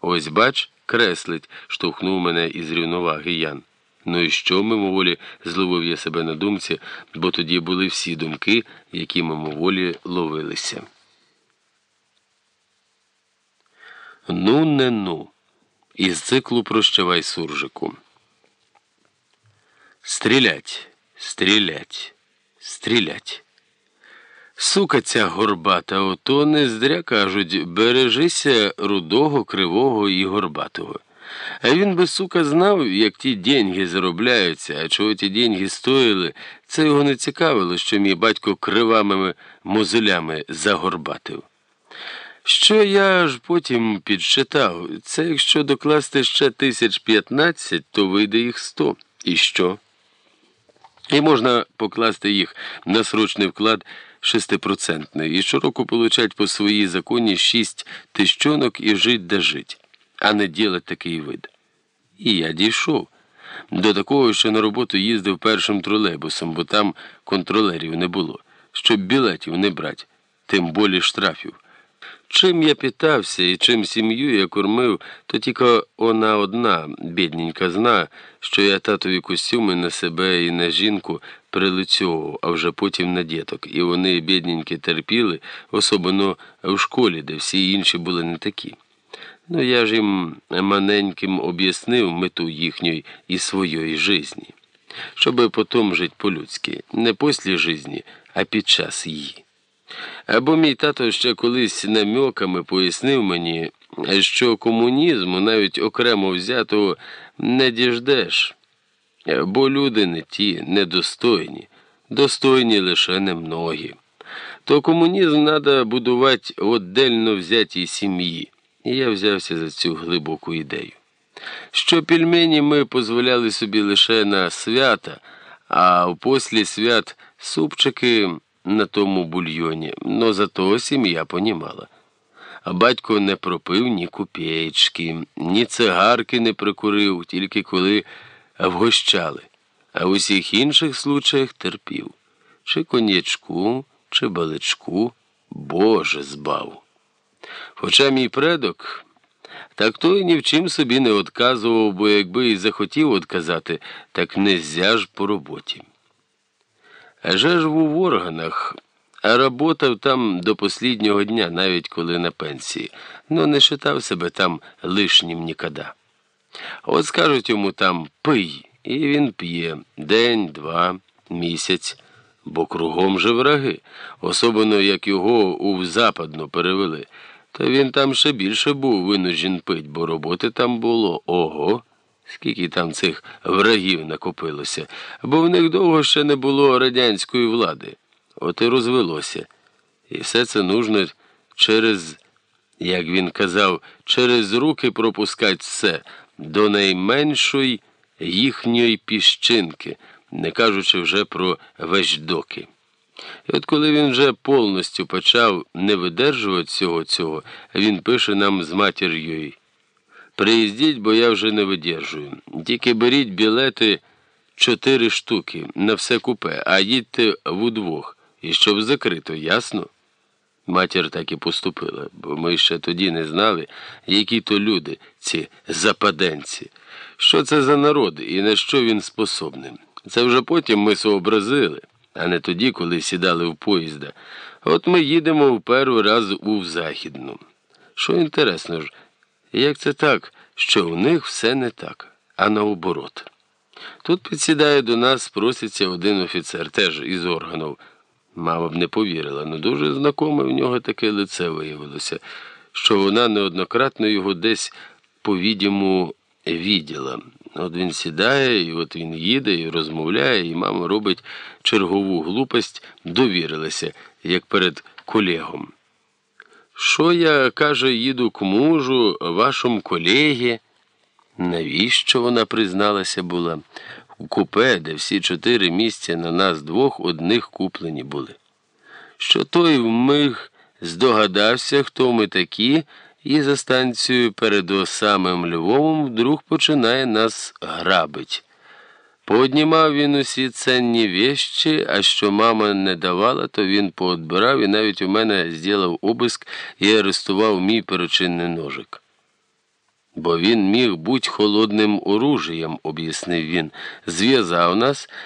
Ось бач, креслить, штовхнув мене із рівноваги Ян. Ну і що мимоволі зловив я себе на думці, бо тоді були всі думки, які мимоволі ловилися. Ну, не ну. Із циклу прощавай суржику. Стрілять, стрілять, стрілять. Сука ця горбата, ото не здря кажуть, бережися рудого, кривого і горбатого. А він би, сука, знав, як ті деньги заробляються, а чого ті деньги стоїли, це його не цікавило, що мій батько кривавими мозолями загорбатив. Що я аж потім підсчитав, це якщо докласти ще тисяч п'ятнадцять, то вийде їх сто. І що? І можна покласти їх на срочний вклад шестипроцентний і щороку получать по своїй законі шість тищонок і жить да жить, а не ділать такий вид. І я дійшов. До такого, що на роботу їздив першим тролейбусом, бо там контролерів не було, щоб білетів не брати, тим болі штрафів. Чим я питався і чим сім'ю я кормив, то тільки вона одна, бідненька, зна, що я татові костюми на себе і на жінку прилицьовував, а вже потім на діток. І вони, бідненькі, терпіли, особливо в школі, де всі інші були не такі. Ну я ж їм маненьким об'яснив мету їхньої і своєї житті, щоби потім жити по-людськи, не після житті, а під час її. Або мій тато ще колись намьоками пояснив мені, що комунізму навіть окремо взятого не діждеш, бо люди не ті, недостойні, достойні лише немногі. То комунізм треба будувати в отдельно взятій сім'ї, і я взявся за цю глибоку ідею. Що пельмені ми дозволяли собі лише на свята, а в послі свят супчики на тому бульйоні, но зато сім'я понімала. А батько не пропив ні купєчки, ні цигарки не прикурив, тільки коли вгощали, а в усіх інших случаях терпів. Чи конячку, чи баличку, Боже збав. Хоча мій предок, так той ні в чим собі не одказував, бо якби і захотів одказати, так незя ж по роботі. А же ж в органах, а работав там до посліднього дня, навіть коли на пенсії, но не считав себе там лишнім ніколи. От скажуть йому там пий, і він п'є день, два, місяць, бо кругом же враги, особливо як його у западну перевели, то він там ще більше був винужден пить, бо роботи там було ого. Скільки там цих врагів накопилося, бо в них довго ще не було радянської влади. От і розвелося. І все це нужно через, як він казав, через руки пропускати все до найменшої їхньої піщинки, не кажучи вже про вещдоки. І от коли він вже повністю почав не видержувати всього цього, він пише нам з матір'ю. Приїздіть, бо я вже не видержую. Тільки беріть білети чотири штуки на все купе, а їдьте вдвох, і щоб закрито, ясно? Матір так і поступила, бо ми ще тоді не знали, які то люди, ці западенці, що це за народ і на що він способний. Це вже потім ми сообразили, а не тоді, коли сідали в поїзда. От ми їдемо в перший раз у Західну. Що інтересно ж. Як це так, що у них все не так, а наоборот? Тут підсідає до нас, проситься один офіцер, теж із органів. Мама б не повірила, але дуже знакоме в нього таке лице виявилося, що вона неоднократно його десь, по-відіму, відділа. От він сідає, і от він їде і розмовляє, і мама робить чергову глупость, довірилася, як перед колегом. Що я, каже, їду к мужу, вашому колегі? Навіщо вона призналася була? У купе, де всі чотири місця на нас двох одних куплені були. Що той вмиг здогадався, хто ми такі, і за станцією перед самим Львовом вдруг починає нас грабить. Пооднімав він усі ценні вещі, а що мама не давала, то він поодбирав і навіть у мене зділав обиск і арестував мій перечинний ножик. Бо він міг бути холодним оружієм, об'яснив він, зв'язав нас.